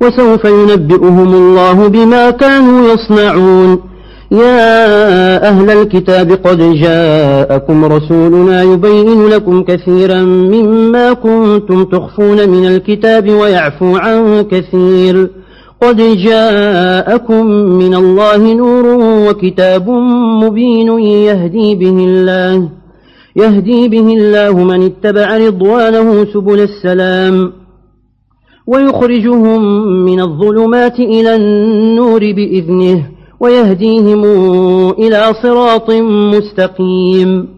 وسوف ينبئهم الله بما كانوا يصنعون. يا أهل الكتاب قد جاءكم رسولنا يبين لكم كثيرا مما كنتم تخفون من الكتاب ويعفو عن كثير. قد جاءكم من الله نور وكتاب مبين يهدي به الله يهدي به الله من اتبع رضوانه سبل السلام. ويخرجهم من الظلمات إلى النور بإذنه ويهديهم إلى صراط مستقيم.